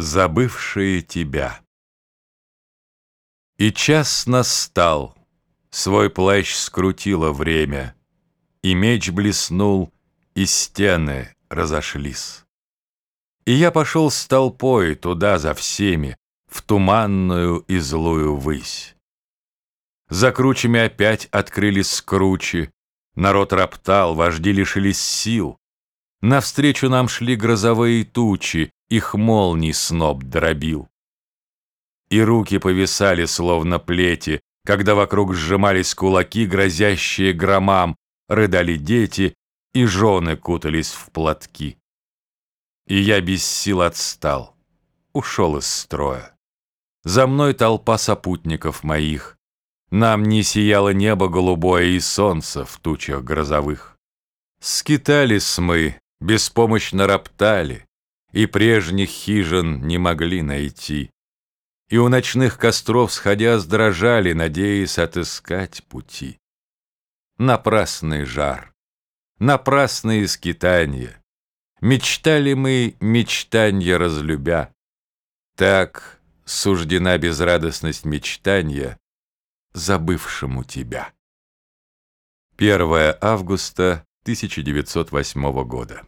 Забывшие тебя И час настал, свой плащ скрутило время, И меч блеснул, и стены разошлись. И я пошел с толпой туда за всеми, В туманную и злую высь. За кручами опять открылись кручи, Народ роптал, вожди лишились сил. Навстречу нам шли грозовые тучи, их молний сноб дробил. И руки повисали, словно плети, когда вокруг сжимались кулаки, грозящие громам, рыдали дети, и жены кутались в платки. И я без сил отстал, ушел из строя. За мной толпа сопутников моих. Нам не сияло небо голубое и солнце в тучах грозовых. Скитались мы, беспомощно роптали, и прежних хижин не могли найти. И у ночных костров, сходя, сдрожали, надеясь отыскать пути. Напрасный жар, напрасные скитания. Мечтали мы, мечтанья разлюбя. Так суждена безрадостность мечтания забывшему тебя. 1 августа 1908 года.